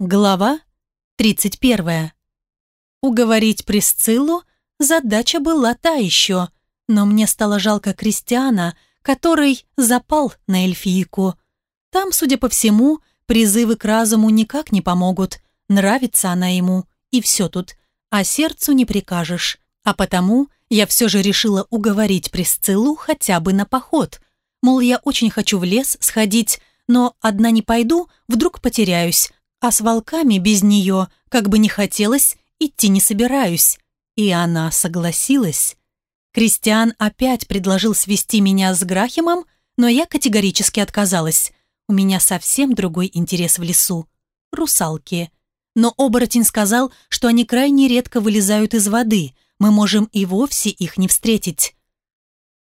Глава 31. Уговорить Присциллу задача была та еще, но мне стало жалко Кристиана, который запал на эльфийку. Там, судя по всему, призывы к разуму никак не помогут, нравится она ему, и все тут, а сердцу не прикажешь. А потому я все же решила уговорить Присциллу хотя бы на поход. Мол, я очень хочу в лес сходить, но одна не пойду, вдруг потеряюсь, а с волками без нее, как бы не хотелось, идти не собираюсь. И она согласилась. Кристиан опять предложил свести меня с Грахимом, но я категорически отказалась. У меня совсем другой интерес в лесу. Русалки. Но оборотень сказал, что они крайне редко вылезают из воды. Мы можем и вовсе их не встретить.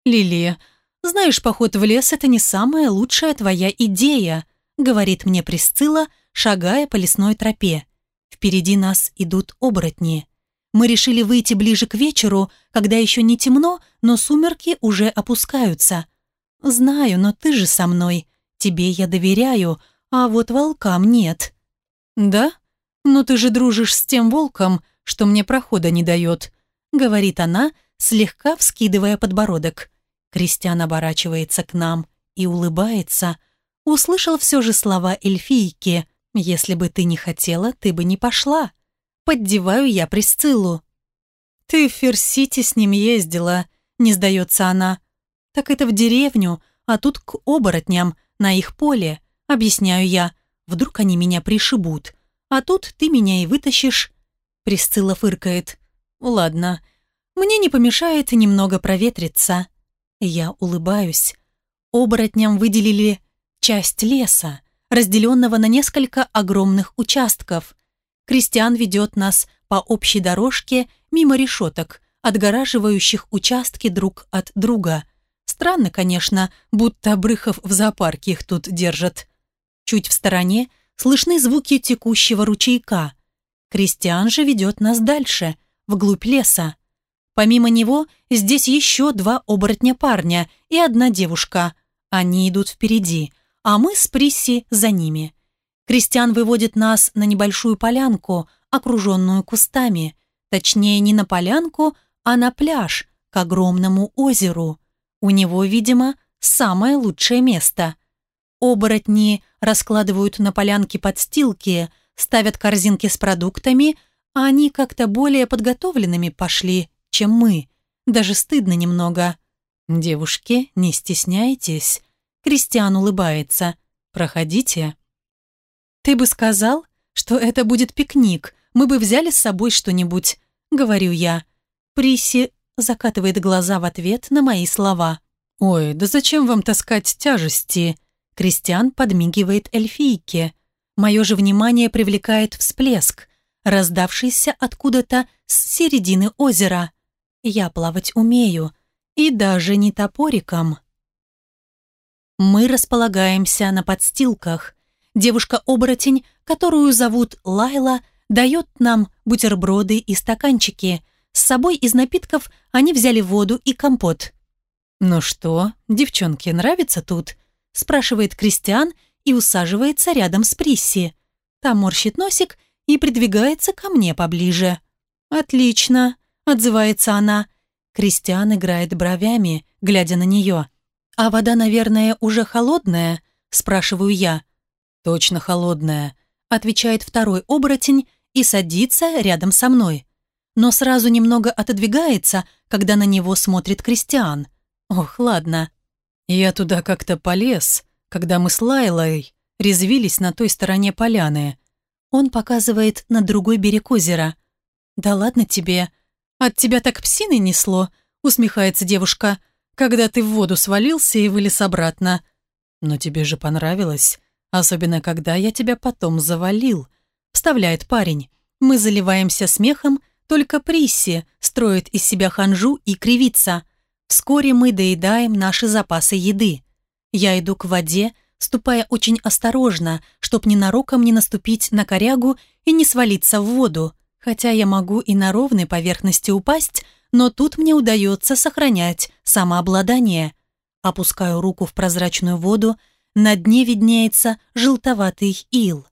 «Лилия, знаешь, поход в лес — это не самая лучшая твоя идея», — говорит мне Присцилла, — шагая по лесной тропе. Впереди нас идут оборотни. Мы решили выйти ближе к вечеру, когда еще не темно, но сумерки уже опускаются. Знаю, но ты же со мной. Тебе я доверяю, а вот волкам нет. Да? Но ты же дружишь с тем волком, что мне прохода не дает, говорит она, слегка вскидывая подбородок. Кристиан оборачивается к нам и улыбается. Услышал все же слова эльфийки. Если бы ты не хотела, ты бы не пошла. Поддеваю я Присциллу. Ты в Ферсити с ним ездила, не сдается она. Так это в деревню, а тут к оборотням, на их поле. Объясняю я, вдруг они меня пришибут. А тут ты меня и вытащишь. Присцилла фыркает. Ладно, мне не помешает немного проветриться. Я улыбаюсь. Оборотням выделили часть леса разделенного на несколько огромных участков. Кристиан ведет нас по общей дорожке мимо решеток, отгораживающих участки друг от друга. Странно, конечно, будто брыхов в зоопарке их тут держат. Чуть в стороне слышны звуки текущего ручейка. Кристиан же ведет нас дальше, вглубь леса. Помимо него здесь еще два оборотня парня и одна девушка. Они идут впереди – а мы с Присси за ними. Кристиан выводит нас на небольшую полянку, окруженную кустами. Точнее, не на полянку, а на пляж, к огромному озеру. У него, видимо, самое лучшее место. Оборотни раскладывают на полянке подстилки, ставят корзинки с продуктами, а они как-то более подготовленными пошли, чем мы. Даже стыдно немного. «Девушки, не стесняйтесь», Кристиан улыбается. «Проходите». «Ты бы сказал, что это будет пикник. Мы бы взяли с собой что-нибудь», — говорю я. Приси закатывает глаза в ответ на мои слова. «Ой, да зачем вам таскать тяжести?» Кристиан подмигивает эльфийке. Мое же внимание привлекает всплеск, раздавшийся откуда-то с середины озера. Я плавать умею. И даже не топориком мы располагаемся на подстилках. Девушка-оборотень, которую зовут Лайла, дает нам бутерброды и стаканчики. С собой из напитков они взяли воду и компот. «Ну что, девчонки, нравится тут?» – спрашивает Кристиан и усаживается рядом с Присси. Та морщит носик и придвигается ко мне поближе. «Отлично», – отзывается она. Кристиан играет бровями, глядя на нее – «А вода, наверное, уже холодная?» – спрашиваю я. «Точно холодная», – отвечает второй оборотень и садится рядом со мной. Но сразу немного отодвигается, когда на него смотрит крестьян. «Ох, ладно». «Я туда как-то полез, когда мы с Лайлой резвились на той стороне поляны». Он показывает на другой берег озера. «Да ладно тебе. От тебя так псины несло», — усмехается девушка когда ты в воду свалился и вылез обратно. Но тебе же понравилось, особенно когда я тебя потом завалил», — вставляет парень. «Мы заливаемся смехом, только Присси строит из себя ханжу и кривится. Вскоре мы доедаем наши запасы еды. Я иду к воде, ступая очень осторожно, чтоб ненароком не наступить на корягу и не свалиться в воду, хотя я могу и на ровной поверхности упасть, но тут мне удается сохранять самообладание. Опускаю руку в прозрачную воду, на дне виднеется желтоватый ил.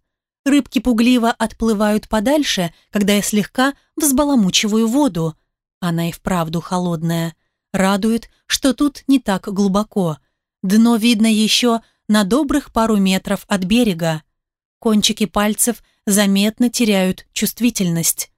Рыбки пугливо отплывают подальше, когда я слегка взбаламучиваю воду. Она и вправду холодная. Радует, что тут не так глубоко. Дно видно еще на добрых пару метров от берега. Кончики пальцев заметно теряют чувствительность.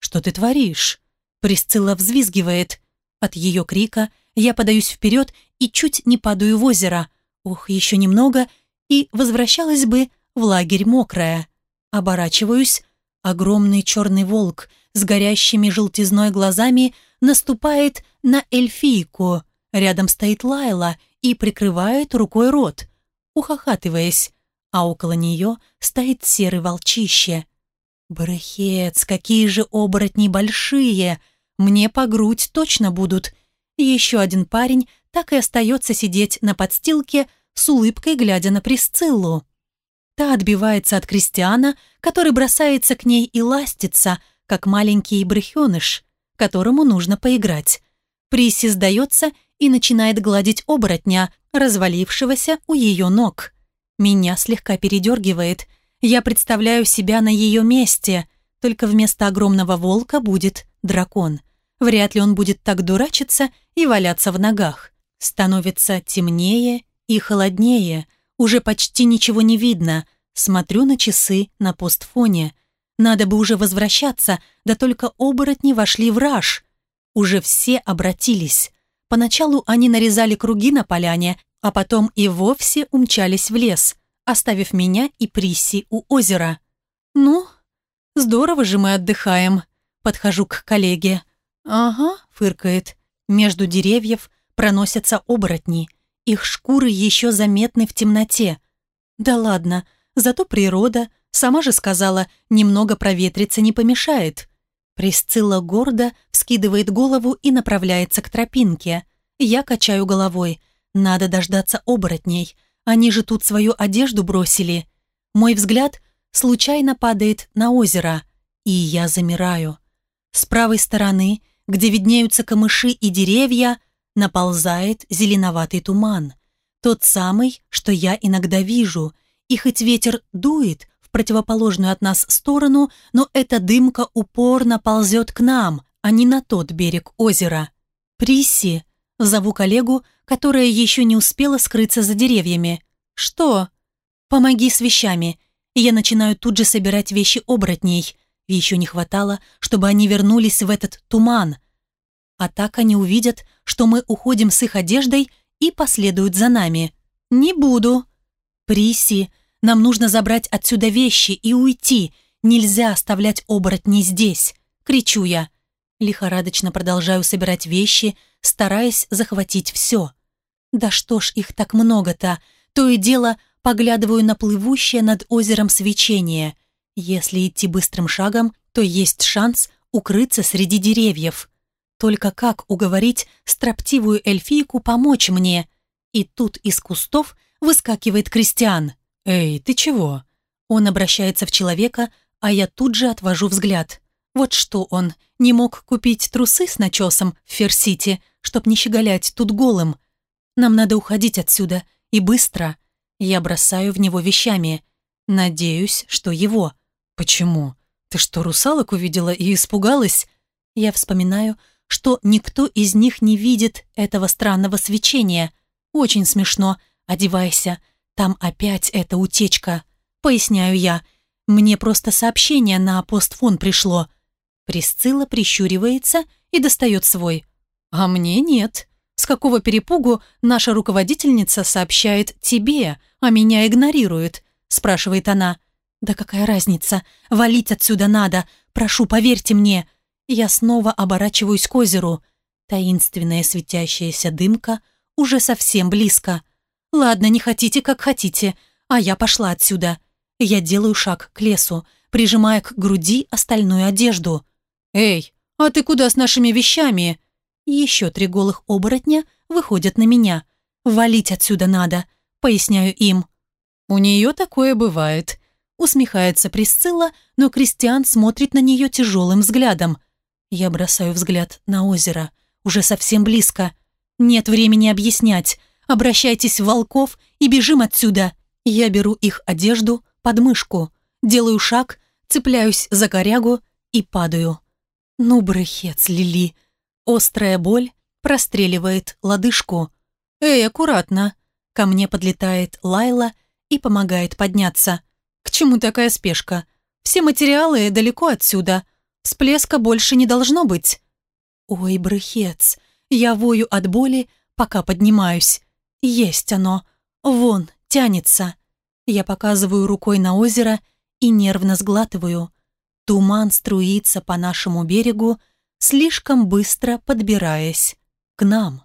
«Что ты творишь?» Присцилла взвизгивает. От ее крика я подаюсь вперед и чуть не падаю в озеро. Ох, еще немного, и возвращалась бы в лагерь мокрая. Оборачиваюсь. Огромный черный волк с горящими желтизной глазами наступает на эльфийку. Рядом стоит Лайла и прикрывает рукой рот, ухахатываясь, а около нее стоит серый волчище. «Барахец, какие же оборотни большие!» мне по грудь точно будут. Еще один парень так и остается сидеть на подстилке с улыбкой, глядя на Присциллу. Та отбивается от Кристиана, который бросается к ней и ластится, как маленький брехеныш, которому нужно поиграть. Приси сдается и начинает гладить оборотня, развалившегося у ее ног. Меня слегка передергивает. Я представляю себя на ее месте, только вместо огромного волка будет дракон. Вряд ли он будет так дурачиться и валяться в ногах. Становится темнее и холоднее. Уже почти ничего не видно. Смотрю на часы на постфоне. Надо бы уже возвращаться, да только оборотни вошли в раж. Уже все обратились. Поначалу они нарезали круги на поляне, а потом и вовсе умчались в лес, оставив меня и Приси у озера. «Ну, здорово же мы отдыхаем», Подхожу к коллеге. «Ага», — фыркает. Между деревьев проносятся оборотни. Их шкуры еще заметны в темноте. «Да ладно, зато природа, сама же сказала, немного проветриться не помешает». Присцилла гордо вскидывает голову и направляется к тропинке. Я качаю головой. Надо дождаться оборотней. Они же тут свою одежду бросили. Мой взгляд случайно падает на озеро, и я замираю. С правой стороны, где виднеются камыши и деревья, наползает зеленоватый туман. Тот самый, что я иногда вижу. И хоть ветер дует в противоположную от нас сторону, но эта дымка упорно ползет к нам, а не на тот берег озера. «Приси!» — зову коллегу, которая еще не успела скрыться за деревьями. «Что?» «Помоги с вещами!» Я начинаю тут же собирать вещи оборотней. И еще не хватало, чтобы они вернулись в этот туман. А так они увидят, что мы уходим с их одеждой и последуют за нами. «Не буду!» «Приси, нам нужно забрать отсюда вещи и уйти. Нельзя оставлять оборотни здесь!» — кричу я. Лихорадочно продолжаю собирать вещи, стараясь захватить все. «Да что ж их так много-то!» То и дело поглядываю на плывущее над озером свечение — если идти быстрым шагом, то есть шанс укрыться среди деревьев. Только как уговорить строптивую эльфийку помочь мне? И тут из кустов выскакивает крестьян. «Эй, ты чего?» Он обращается в человека, а я тут же отвожу взгляд. Вот что он, не мог купить трусы с начесом в Ферсити, чтоб не щеголять тут голым. Нам надо уходить отсюда, и быстро. Я бросаю в него вещами. Надеюсь, что его. «Почему? Ты что, русалок увидела и испугалась?» Я вспоминаю, что никто из них не видит этого странного свечения. «Очень смешно. Одевайся. Там опять эта утечка». Поясняю я. «Мне просто сообщение на постфон пришло». Присцилла прищуривается и достает свой. «А мне нет. С какого перепугу наша руководительница сообщает тебе, а меня игнорирует?» спрашивает она. Да какая разница? Валить отсюда надо! Прошу, поверьте мне!» Я снова оборачиваюсь к озеру. Таинственная светящаяся дымка уже совсем близко. «Ладно, не хотите, как хотите, а я пошла отсюда». Я делаю шаг к лесу, прижимая к груди остальную одежду. «Эй, а ты куда с нашими вещами?» Еще три голых оборотня выходят на меня. «Валить отсюда надо», — поясняю им. «У нее такое бывает», Усмехается Присцилла, но Кристиан смотрит на нее тяжелым взглядом. Я бросаю взгляд на озеро. Уже совсем близко. Нет времени объяснять. Обращайтесь в волков и бежим отсюда. Я беру их одежду под мышку, делаю шаг, цепляюсь за корягу и падаю. Ну, брыхец, Лили. Острая боль простреливает лодыжку. «Эй, аккуратно!» Ко мне подлетает Лайла и помогает подняться. К чему такая спешка? Все материалы далеко отсюда. Всплеска больше не должно быть. Ой, брыхец. Я вою от боли, пока поднимаюсь. Есть оно. Вон, тянется. Я показываю рукой на озеро и нервно сглатываю. Туман струится по нашему берегу, слишком быстро подбираясь к нам.